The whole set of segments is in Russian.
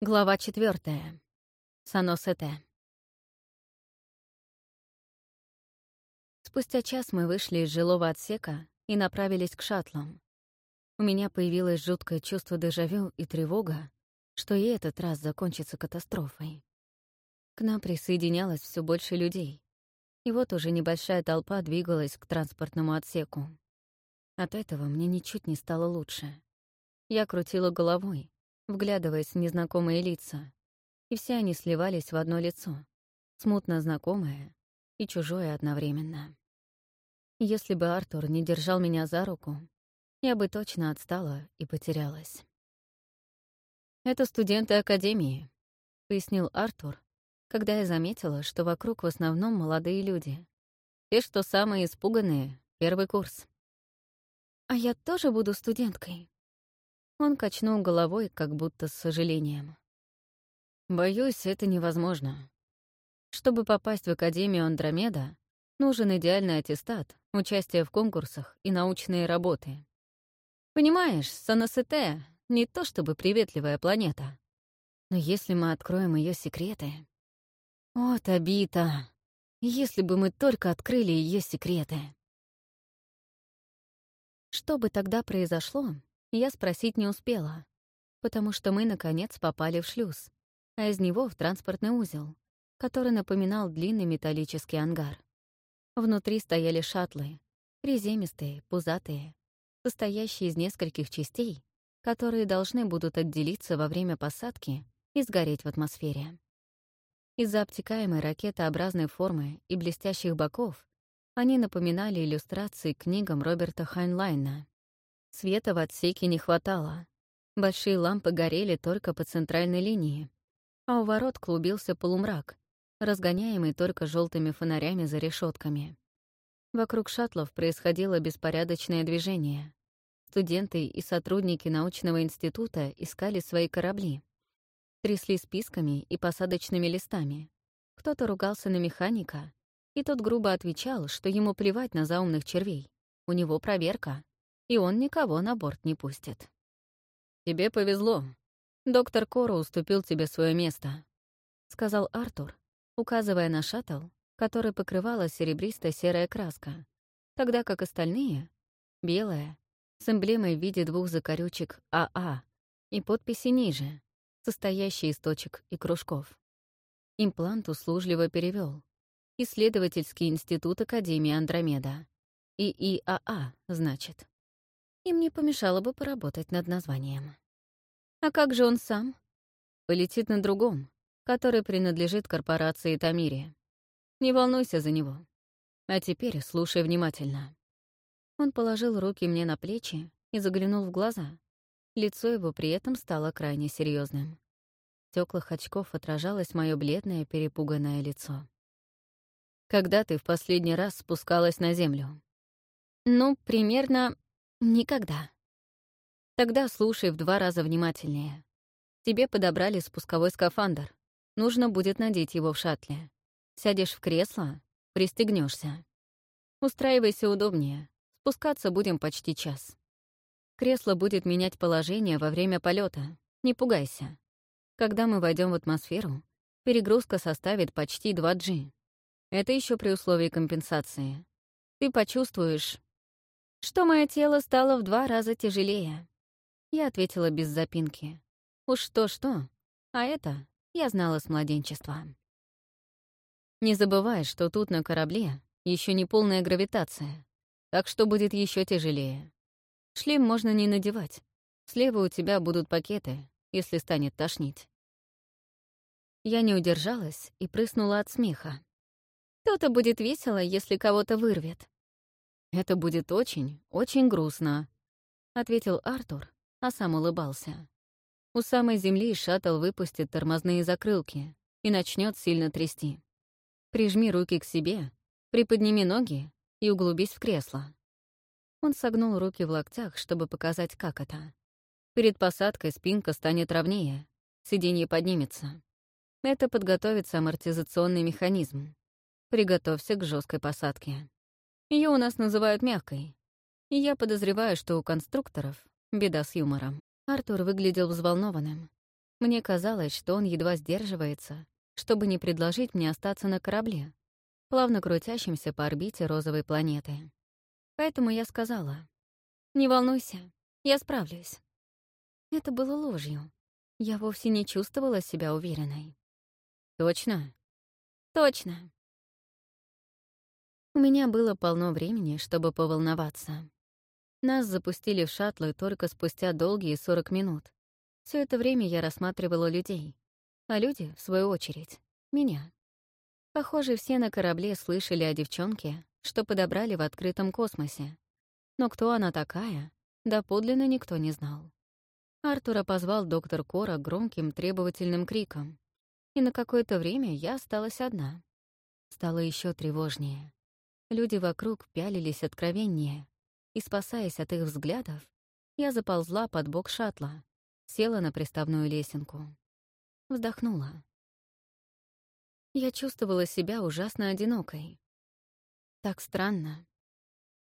Глава четвертая. Саносете. Спустя час мы вышли из жилого отсека и направились к шаттлам. У меня появилось жуткое чувство дежавю и тревога, что и этот раз закончится катастрофой. К нам присоединялось все больше людей, и вот уже небольшая толпа двигалась к транспортному отсеку. От этого мне ничуть не стало лучше. Я крутила головой, вглядываясь в незнакомые лица, и все они сливались в одно лицо, смутно знакомое и чужое одновременно. Если бы Артур не держал меня за руку, я бы точно отстала и потерялась. «Это студенты Академии», — пояснил Артур, когда я заметила, что вокруг в основном молодые люди. Те, что самые испуганные, первый курс. «А я тоже буду студенткой?» Он качнул головой, как будто с сожалением. «Боюсь, это невозможно. Чтобы попасть в Академию Андромеда, нужен идеальный аттестат, участие в конкурсах и научные работы. Понимаешь, Санасете — не то чтобы приветливая планета. Но если мы откроем ее секреты... О, Табита! Если бы мы только открыли ее секреты! Что бы тогда произошло, я спросить не успела, потому что мы, наконец, попали в шлюз, а из него в транспортный узел, который напоминал длинный металлический ангар. Внутри стояли шаттлы, приземистые, пузатые, состоящие из нескольких частей, которые должны будут отделиться во время посадки и сгореть в атмосфере. Из-за обтекаемой ракетообразной формы и блестящих боков они напоминали иллюстрации к книгам Роберта Хайнлайна. Света в отсеке не хватало. Большие лампы горели только по центральной линии, а у ворот клубился полумрак, разгоняемый только желтыми фонарями за решетками. Вокруг шаттлов происходило беспорядочное движение. Студенты и сотрудники научного института искали свои корабли. Трясли списками и посадочными листами. Кто-то ругался на механика, и тот грубо отвечал, что ему плевать на заумных червей. У него проверка и он никого на борт не пустит. «Тебе повезло. Доктор Коро уступил тебе свое место», — сказал Артур, указывая на шаттл, который покрывала серебристо-серая краска, тогда как остальные — белая, с эмблемой в виде двух закорючек АА и подписи ниже, состоящие из точек и кружков. Имплант услужливо перевел. Исследовательский институт Академии Андромеда. ИИАА, значит. Им не помешало бы поработать над названием. А как же он сам? Полетит на другом, который принадлежит корпорации Тамири. Не волнуйся за него. А теперь слушай внимательно. Он положил руки мне на плечи и заглянул в глаза. Лицо его при этом стало крайне серьезным. В стеклах очков отражалось мое бледное, перепуганное лицо. «Когда ты в последний раз спускалась на землю?» «Ну, примерно Никогда. Тогда слушай в два раза внимательнее. Тебе подобрали спусковой скафандр. Нужно будет надеть его в шаттле. Сядешь в кресло, пристегнешься. Устраивайся удобнее. Спускаться будем почти час. Кресло будет менять положение во время полета. Не пугайся. Когда мы войдем в атмосферу, перегрузка составит почти 2G. Это еще при условии компенсации. Ты почувствуешь что мое тело стало в два раза тяжелее. Я ответила без запинки. Уж то-что, а это я знала с младенчества. Не забывай, что тут на корабле еще не полная гравитация, так что будет еще тяжелее. Шлем можно не надевать. Слева у тебя будут пакеты, если станет тошнить. Я не удержалась и прыснула от смеха. То-то будет весело, если кого-то вырвет. «Это будет очень, очень грустно», — ответил Артур, а сам улыбался. У самой земли шаттл выпустит тормозные закрылки и начнет сильно трясти. Прижми руки к себе, приподними ноги и углубись в кресло. Он согнул руки в локтях, чтобы показать, как это. Перед посадкой спинка станет ровнее, сиденье поднимется. Это подготовится амортизационный механизм. Приготовься к жесткой посадке. Ее у нас называют мягкой. И я подозреваю, что у конструкторов беда с юмором. Артур выглядел взволнованным. Мне казалось, что он едва сдерживается, чтобы не предложить мне остаться на корабле, плавно крутящемся по орбите розовой планеты. Поэтому я сказала, «Не волнуйся, я справлюсь». Это было ложью. Я вовсе не чувствовала себя уверенной. «Точно?» «Точно». У меня было полно времени, чтобы поволноваться. Нас запустили в шаттлы только спустя долгие 40 минут. Все это время я рассматривала людей, а люди, в свою очередь, меня. Похоже, все на корабле слышали о девчонке, что подобрали в открытом космосе. Но кто она такая, доподлинно никто не знал. Артура позвал доктор Кора громким требовательным криком. И на какое-то время я осталась одна. Стало еще тревожнее. Люди вокруг пялились откровеннее, и, спасаясь от их взглядов, я заползла под бок шаттла, села на приставную лесенку. Вздохнула. Я чувствовала себя ужасно одинокой. Так странно.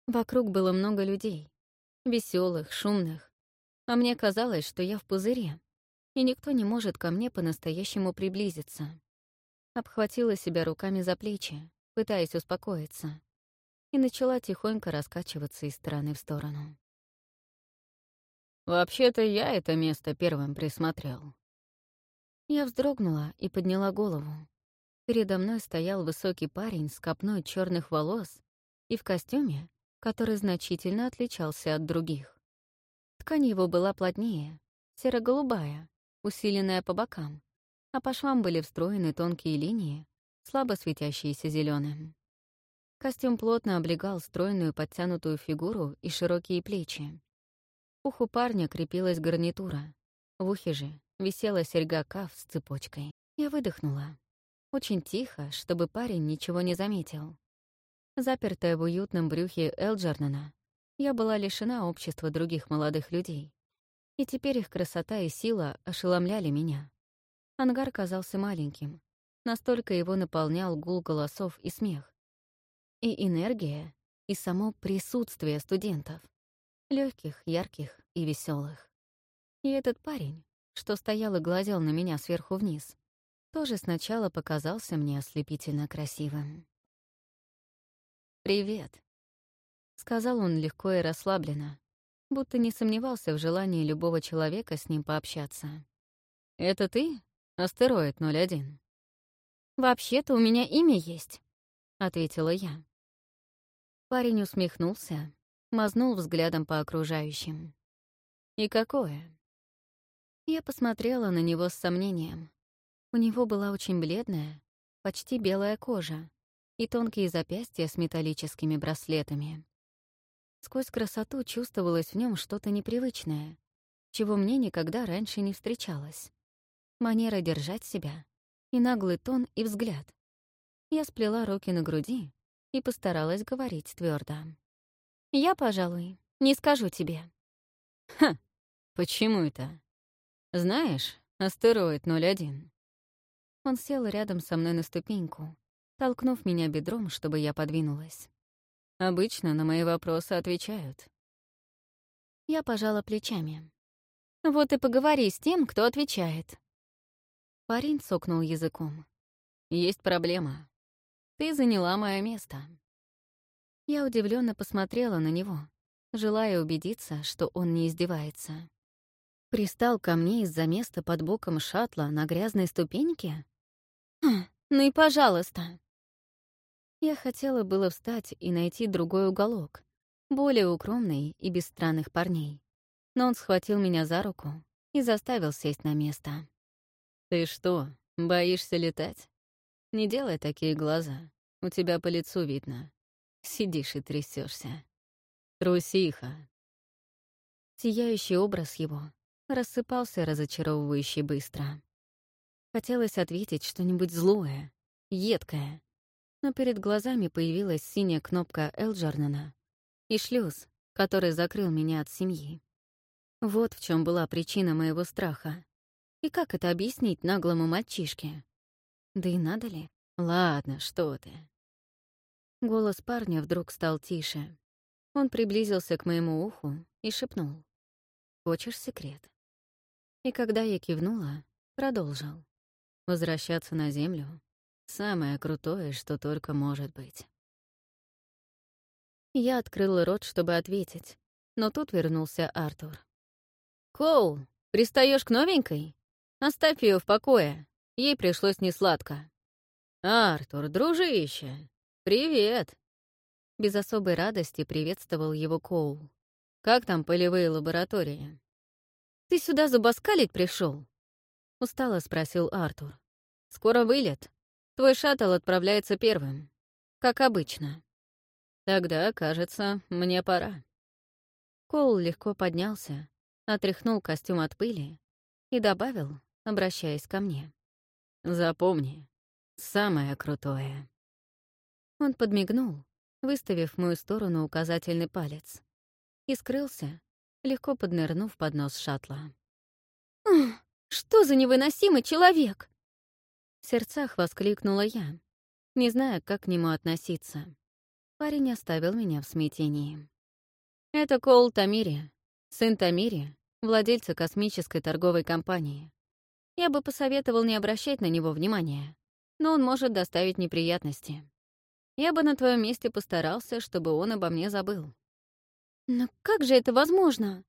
Вокруг было много людей. веселых, шумных. А мне казалось, что я в пузыре, и никто не может ко мне по-настоящему приблизиться. Обхватила себя руками за плечи, пытаясь успокоиться, и начала тихонько раскачиваться из стороны в сторону. «Вообще-то я это место первым присмотрел», я вздрогнула и подняла голову. Передо мной стоял высокий парень с копной черных волос и в костюме, который значительно отличался от других. Ткань его была плотнее, серо-голубая, усиленная по бокам, а по швам были встроены тонкие линии, слабо светящиеся зеленым. Костюм плотно облегал стройную подтянутую фигуру и широкие плечи. Уху парня крепилась гарнитура, в ухе же висела серьга каф с цепочкой. Я выдохнула. Очень тихо, чтобы парень ничего не заметил. Запертая в уютном брюхе Элджернана, я была лишена общества других молодых людей. И теперь их красота и сила ошеломляли меня. Ангар казался маленьким. Настолько его наполнял гул голосов и смех. И энергия, и само присутствие студентов. легких, ярких и веселых. И этот парень, что стоял и глазел на меня сверху вниз, тоже сначала показался мне ослепительно красивым. «Привет», — сказал он легко и расслабленно, будто не сомневался в желании любого человека с ним пообщаться. «Это ты, астероид 01?» «Вообще-то у меня имя есть», — ответила я. Парень усмехнулся, мазнул взглядом по окружающим. «И какое?» Я посмотрела на него с сомнением. У него была очень бледная, почти белая кожа и тонкие запястья с металлическими браслетами. Сквозь красоту чувствовалось в нем что-то непривычное, чего мне никогда раньше не встречалось. Манера держать себя, и наглый тон и взгляд. Я сплела руки на груди и постаралась говорить твердо. «Я, пожалуй, не скажу тебе». «Ха, почему это?» «Знаешь, астероид 01». Он сел рядом со мной на ступеньку, толкнув меня бедром, чтобы я подвинулась. Обычно на мои вопросы отвечают. Я пожала плечами. «Вот и поговори с тем, кто отвечает». Парень сокнул языком. «Есть проблема. Ты заняла мое место». Я удивленно посмотрела на него, желая убедиться, что он не издевается. Пристал ко мне из-за места под боком шаттла на грязной ступеньке? Хм, ну и пожалуйста. Я хотела было встать и найти другой уголок, более укромный и без странных парней. Но он схватил меня за руку и заставил сесть на место. «Ты что, боишься летать? Не делай такие глаза. У тебя по лицу видно. Сидишь и трясешься. Трусиха». Сияющий образ его рассыпался разочаровывающе быстро. Хотелось ответить что-нибудь злое, едкое, но перед глазами появилась синяя кнопка Элджернана и шлюз, который закрыл меня от семьи. Вот в чем была причина моего страха. И как это объяснить наглому мальчишке? Да и надо ли? Ладно, что ты. Голос парня вдруг стал тише. Он приблизился к моему уху и шепнул. «Хочешь секрет?» И когда я кивнула, Продолжил. Возвращаться на Землю — самое крутое, что только может быть. Я открыла рот, чтобы ответить, но тут вернулся Артур. «Коул, пристаешь к новенькой? Оставь ее в покое. Ей пришлось несладко». «Артур, дружище, привет!» Без особой радости приветствовал его Коул. «Как там полевые лаборатории?» «Ты сюда забаскалить пришел? Устало спросил Артур. «Скоро вылет. Твой шаттл отправляется первым. Как обычно». «Тогда, кажется, мне пора». Коул легко поднялся, отряхнул костюм от пыли и добавил, обращаясь ко мне. «Запомни, самое крутое». Он подмигнул, выставив в мою сторону указательный палец, и скрылся, легко поднырнув под нос шаттла. «Что за невыносимый человек?» В сердцах воскликнула я, не зная, как к нему относиться. Парень оставил меня в смятении. Это Коул Тамири, сын Тамири, владельца космической торговой компании. Я бы посоветовал не обращать на него внимания, но он может доставить неприятности. Я бы на твоем месте постарался, чтобы он обо мне забыл. Но как же это возможно?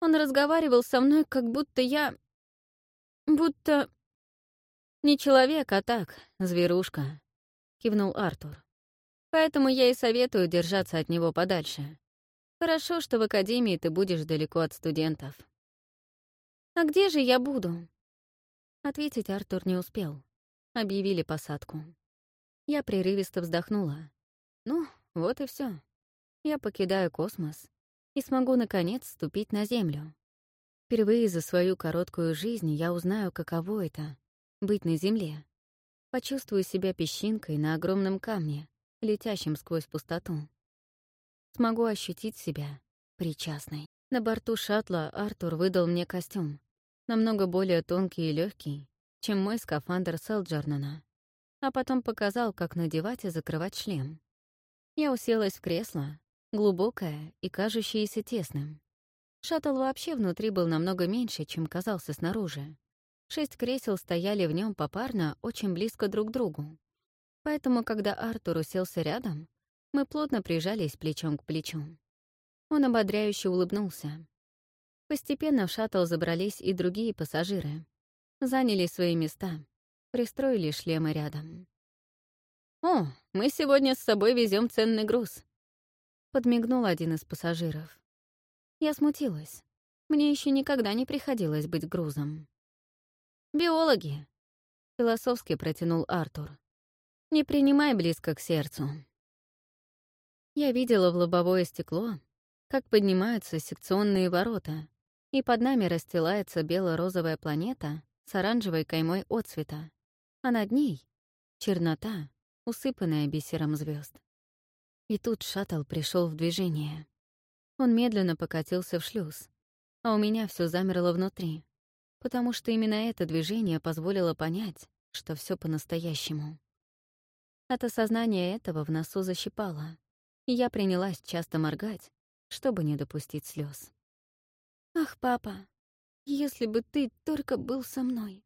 Он разговаривал со мной, как будто я... Будто... Не человек, а так, зверушка, кивнул Артур. Поэтому я и советую держаться от него подальше. Хорошо, что в академии ты будешь далеко от студентов. А где же я буду? Ответить Артур не успел. Объявили посадку. Я прерывисто вздохнула. Ну, вот и все. Я покидаю космос и смогу, наконец, ступить на Землю. Впервые за свою короткую жизнь я узнаю, каково это — быть на Земле. Почувствую себя песчинкой на огромном камне, летящем сквозь пустоту. Смогу ощутить себя причастной. На борту шаттла Артур выдал мне костюм, намного более тонкий и легкий, чем мой скафандр Селджернана а потом показал, как надевать и закрывать шлем. Я уселась в кресло, глубокое и кажущееся тесным. Шаттл вообще внутри был намного меньше, чем казался снаружи. Шесть кресел стояли в нем попарно очень близко друг к другу. Поэтому, когда Артур уселся рядом, мы плотно прижались плечом к плечу. Он ободряюще улыбнулся. Постепенно в шаттл забрались и другие пассажиры. Заняли свои места пристроили шлемы рядом. «О, мы сегодня с собой везем ценный груз», — подмигнул один из пассажиров. Я смутилась. Мне еще никогда не приходилось быть грузом. «Биологи», — философски протянул Артур. «Не принимай близко к сердцу». Я видела в лобовое стекло, как поднимаются секционные ворота, и под нами расстилается бело-розовая планета с оранжевой каймой отцвета, а над ней — чернота, усыпанная бисером звезд. И тут шаттл пришел в движение. Он медленно покатился в шлюз, а у меня все замерло внутри, потому что именно это движение позволило понять, что все по-настоящему. От осознания этого в носу защипало, и я принялась часто моргать, чтобы не допустить слез. «Ах, папа, если бы ты только был со мной!»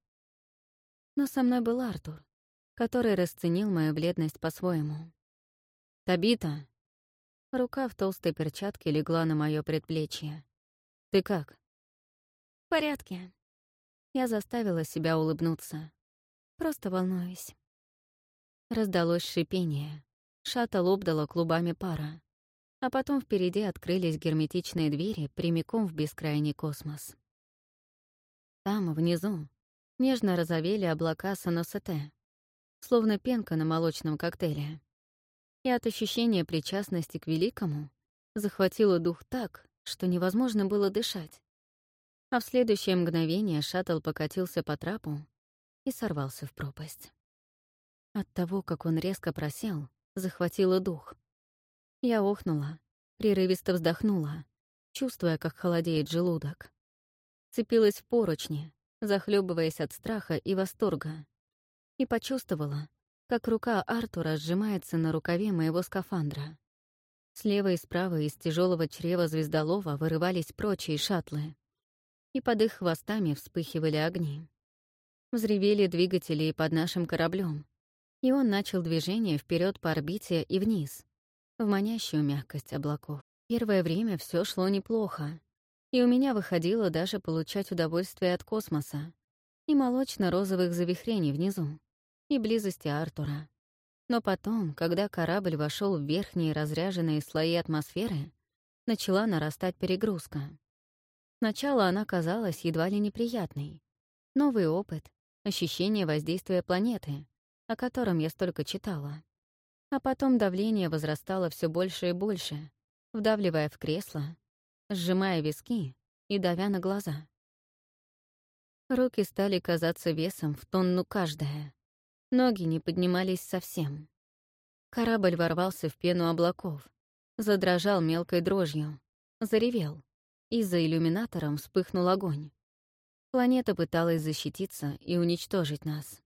Но со мной был Артур, который расценил мою бледность по-своему. «Табита!» Рука в толстой перчатке легла на мое предплечье. «Ты как?» «В порядке». Я заставила себя улыбнуться. Просто волнуюсь. Раздалось шипение. Шаттл обдало клубами пара. А потом впереди открылись герметичные двери прямиком в бескрайний космос. Там, внизу, нежно розовели облака Саносете, словно пенка на молочном коктейле. И от ощущения причастности к великому захватило дух так, что невозможно было дышать. А в следующее мгновение шаттл покатился по трапу и сорвался в пропасть. От того, как он резко просел, захватило дух. Я охнула, прерывисто вздохнула, чувствуя, как холодеет желудок. Цепилась в поручни, захлебываясь от страха и восторга, и почувствовала, как рука Артура сжимается на рукаве моего скафандра. Слева и справа из тяжелого чрева звездолова вырывались прочие шаттлы, и под их хвостами вспыхивали огни. Взревели двигатели под нашим кораблем, и он начал движение вперед по орбите и вниз, в манящую мягкость облаков. Первое время все шло неплохо, и у меня выходило даже получать удовольствие от космоса и молочно-розовых завихрений внизу, и близости Артура. Но потом, когда корабль вошел в верхние разряженные слои атмосферы, начала нарастать перегрузка. Сначала она казалась едва ли неприятной. Новый опыт, ощущение воздействия планеты, о котором я столько читала. А потом давление возрастало все больше и больше, вдавливая в кресло, сжимая виски и давя на глаза. Руки стали казаться весом в тонну каждая. Ноги не поднимались совсем. Корабль ворвался в пену облаков, задрожал мелкой дрожью, заревел, и за иллюминатором вспыхнул огонь. Планета пыталась защититься и уничтожить нас.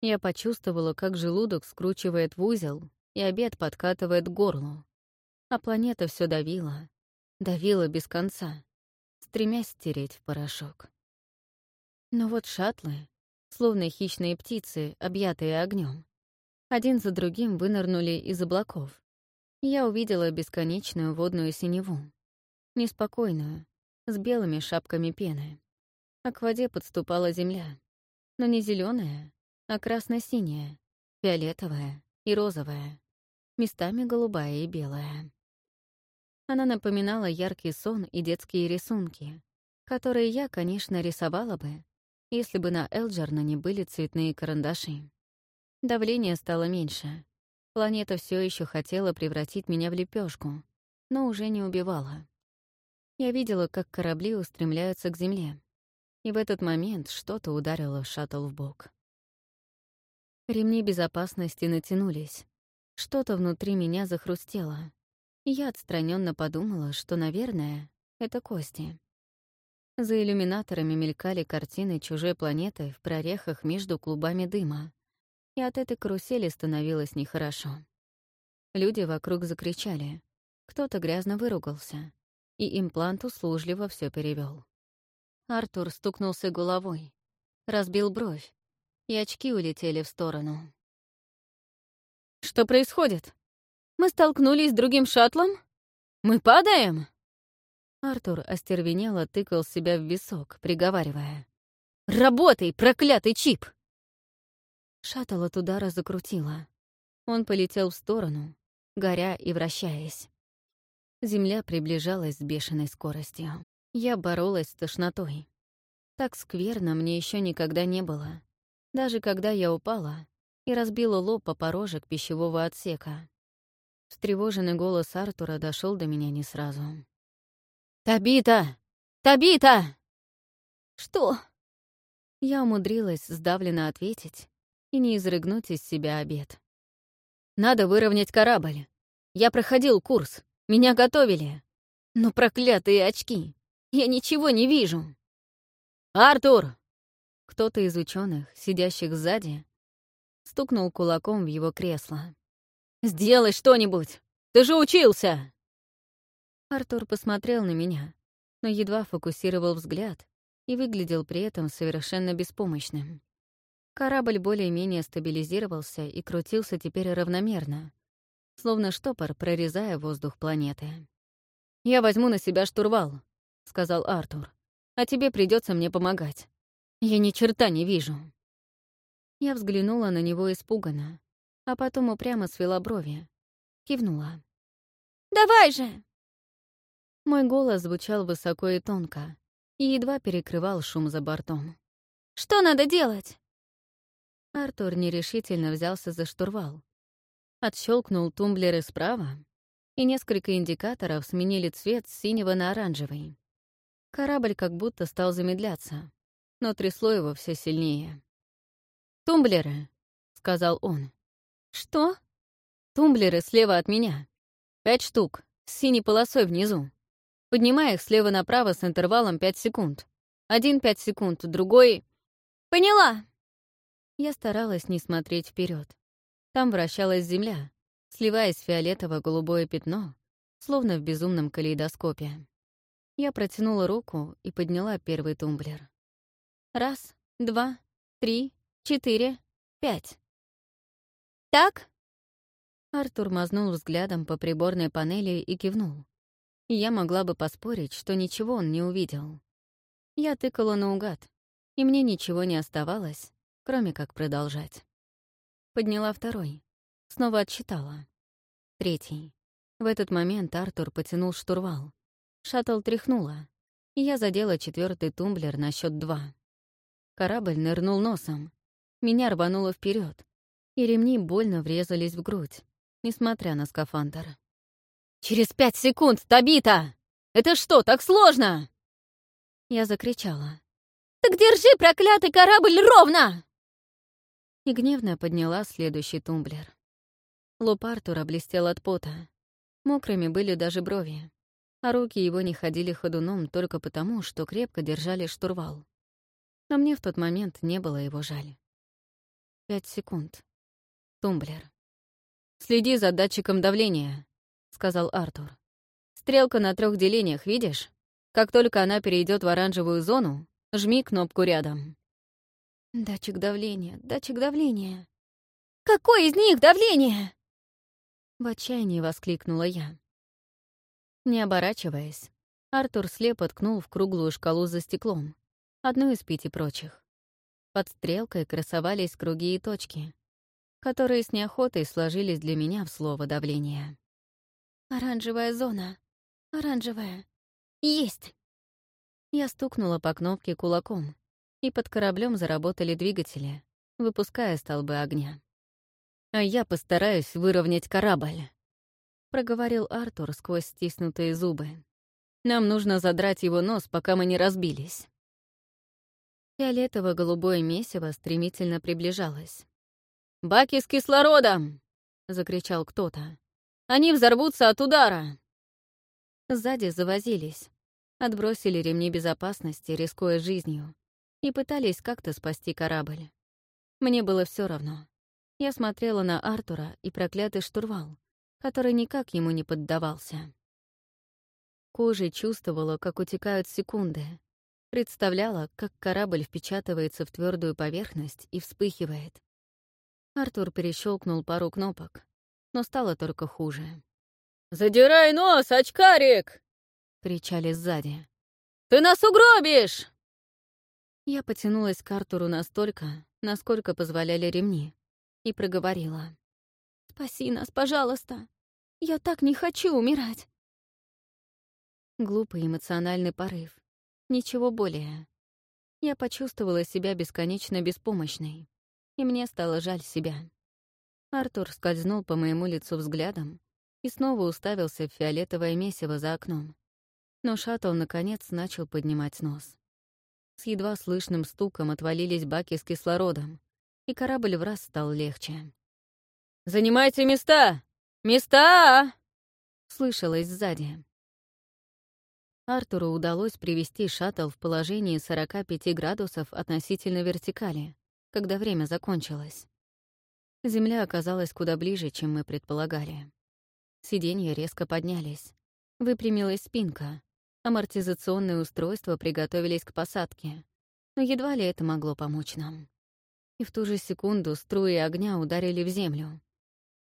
Я почувствовала, как желудок скручивает в узел, и обед подкатывает к горлу. А планета все давила, давила без конца, стремясь стереть в порошок. Но вот шаттлы, словно хищные птицы, объятые огнем, один за другим вынырнули из облаков. Я увидела бесконечную водную синеву, неспокойную, с белыми шапками пены. А к воде подступала земля, но не зеленая, а красно-синяя, фиолетовая и розовая, местами голубая и белая. Она напоминала яркий сон и детские рисунки, которые я, конечно, рисовала бы, если бы на Элджерна не были цветные карандаши. Давление стало меньше. Планета все еще хотела превратить меня в лепешку, но уже не убивала. Я видела, как корабли устремляются к Земле, и в этот момент что-то ударило шаттл в бок. Ремни безопасности натянулись. Что-то внутри меня захрустело. Я отстраненно подумала, что, наверное, это кости. За иллюминаторами мелькали картины чужой планеты в прорехах между клубами дыма. И от этой карусели становилось нехорошо. Люди вокруг закричали. Кто-то грязно выругался. И имплант услужливо все перевел. Артур стукнулся головой, разбил бровь, и очки улетели в сторону. «Что происходит? Мы столкнулись с другим шаттлом? Мы падаем?» Артур остервенело тыкал себя в висок, приговаривая. «Работай, проклятый чип!» Шаттл от удара закрутило. Он полетел в сторону, горя и вращаясь. Земля приближалась с бешеной скоростью. Я боролась с тошнотой. Так скверно мне еще никогда не было даже когда я упала и разбила лоб по порожек пищевого отсека. Встревоженный голос Артура дошел до меня не сразу. «Табита! Табита!» «Что?» Я умудрилась сдавленно ответить и не изрыгнуть из себя обед. «Надо выровнять корабль. Я проходил курс, меня готовили. Но проклятые очки! Я ничего не вижу!» «Артур!» Кто-то из ученых, сидящих сзади, стукнул кулаком в его кресло. «Сделай что-нибудь! Ты же учился!» Артур посмотрел на меня, но едва фокусировал взгляд и выглядел при этом совершенно беспомощным. Корабль более-менее стабилизировался и крутился теперь равномерно, словно штопор, прорезая воздух планеты. «Я возьму на себя штурвал», — сказал Артур. «А тебе придется мне помогать. Я ни черта не вижу. Я взглянула на него испуганно, а потом упрямо свела брови. Кивнула. «Давай же!» Мой голос звучал высоко и тонко и едва перекрывал шум за бортом. «Что надо делать?» Артур нерешительно взялся за штурвал. Отщелкнул тумблеры справа, и несколько индикаторов сменили цвет с синего на оранжевый. Корабль как будто стал замедляться но трясло его все сильнее. «Тумблеры», — сказал он. «Что?» «Тумблеры слева от меня. Пять штук, с синей полосой внизу. Поднимай их слева направо с интервалом пять секунд. Один пять секунд, другой...» «Поняла!» Я старалась не смотреть вперед. Там вращалась земля, сливаясь фиолетово-голубое пятно, словно в безумном калейдоскопе. Я протянула руку и подняла первый тумблер. Раз, два, три, четыре, пять. Так? Артур мазнул взглядом по приборной панели и кивнул. Я могла бы поспорить, что ничего он не увидел. Я тыкала наугад, и мне ничего не оставалось, кроме как продолжать. Подняла второй. Снова отсчитала. Третий. В этот момент Артур потянул штурвал. Шаттл тряхнула, и я задела четвертый тумблер на счет два. Корабль нырнул носом. Меня рвануло вперед, и ремни больно врезались в грудь, несмотря на скафандр. «Через пять секунд, Табита! Это что, так сложно?» Я закричала. «Так держи, проклятый корабль, ровно!» И гневно подняла следующий тумблер. Лоб Артура блестел от пота. Мокрыми были даже брови, а руки его не ходили ходуном только потому, что крепко держали штурвал. Но мне в тот момент не было его жаль. Пять секунд. Тумблер. «Следи за датчиком давления», — сказал Артур. «Стрелка на трех делениях, видишь? Как только она перейдет в оранжевую зону, жми кнопку рядом». «Датчик давления, датчик давления». «Какой из них давление?» В отчаянии воскликнула я. Не оборачиваясь, Артур слепо ткнул в круглую шкалу за стеклом, одну из пяти прочих. Под стрелкой красовались круги и точки, которые с неохотой сложились для меня в слово давление. «Оранжевая зона. Оранжевая. Есть!» Я стукнула по кнопке кулаком, и под кораблем заработали двигатели, выпуская столбы огня. «А я постараюсь выровнять корабль», — проговорил Артур сквозь стиснутые зубы. «Нам нужно задрать его нос, пока мы не разбились». Фиолетово-голубое месиво стремительно приближалось. «Баки с кислородом!» — закричал кто-то. Они взорвутся от удара!» Сзади завозились, отбросили ремни безопасности, рискуя жизнью, и пытались как-то спасти корабль. Мне было все равно. Я смотрела на Артура и проклятый штурвал, который никак ему не поддавался. Кожей чувствовала, как утекают секунды, представляла, как корабль впечатывается в твердую поверхность и вспыхивает. Артур перещелкнул пару кнопок, но стало только хуже. «Задирай нос, очкарик!» — кричали сзади. «Ты нас угробишь!» Я потянулась к Артуру настолько, насколько позволяли ремни, и проговорила. «Спаси нас, пожалуйста! Я так не хочу умирать!» Глупый эмоциональный порыв. Ничего более. Я почувствовала себя бесконечно беспомощной, и мне стало жаль себя. Артур скользнул по моему лицу взглядом и снова уставился в фиолетовое месиво за окном. Но шаттл, наконец, начал поднимать нос. С едва слышным стуком отвалились баки с кислородом, и корабль в раз стал легче. «Занимайте места! Места!» — слышалось сзади. Артуру удалось привести шаттл в положении 45 градусов относительно вертикали, когда время закончилось. Земля оказалась куда ближе, чем мы предполагали. Сиденья резко поднялись. Выпрямилась спинка. Амортизационные устройства приготовились к посадке. Но едва ли это могло помочь нам. И в ту же секунду струи огня ударили в землю.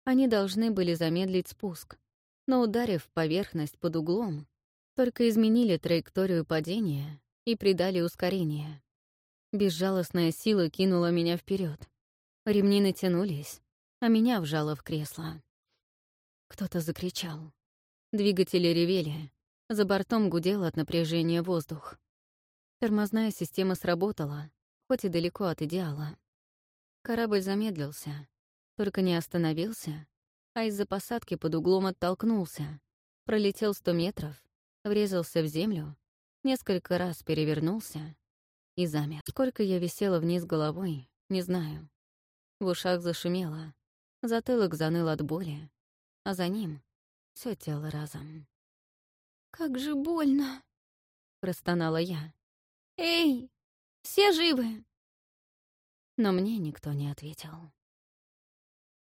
Они должны были замедлить спуск, но, ударив поверхность под углом, только изменили траекторию падения и придали ускорение. Безжалостная сила кинула меня вперед. Ремни натянулись, а меня вжало в кресло. Кто-то закричал. Двигатели ревели. За бортом гудел от напряжения воздух. Тормозная система сработала, хоть и далеко от идеала. Корабль замедлился, только не остановился, а из-за посадки под углом оттолкнулся, пролетел сто метров, врезался в землю, несколько раз перевернулся и замер. Сколько я висела вниз головой, не знаю. В ушах зашумело, затылок заныл от боли, а за ним все тело разом. «Как же больно!» — простонала я. «Эй, все живы?» Но мне никто не ответил.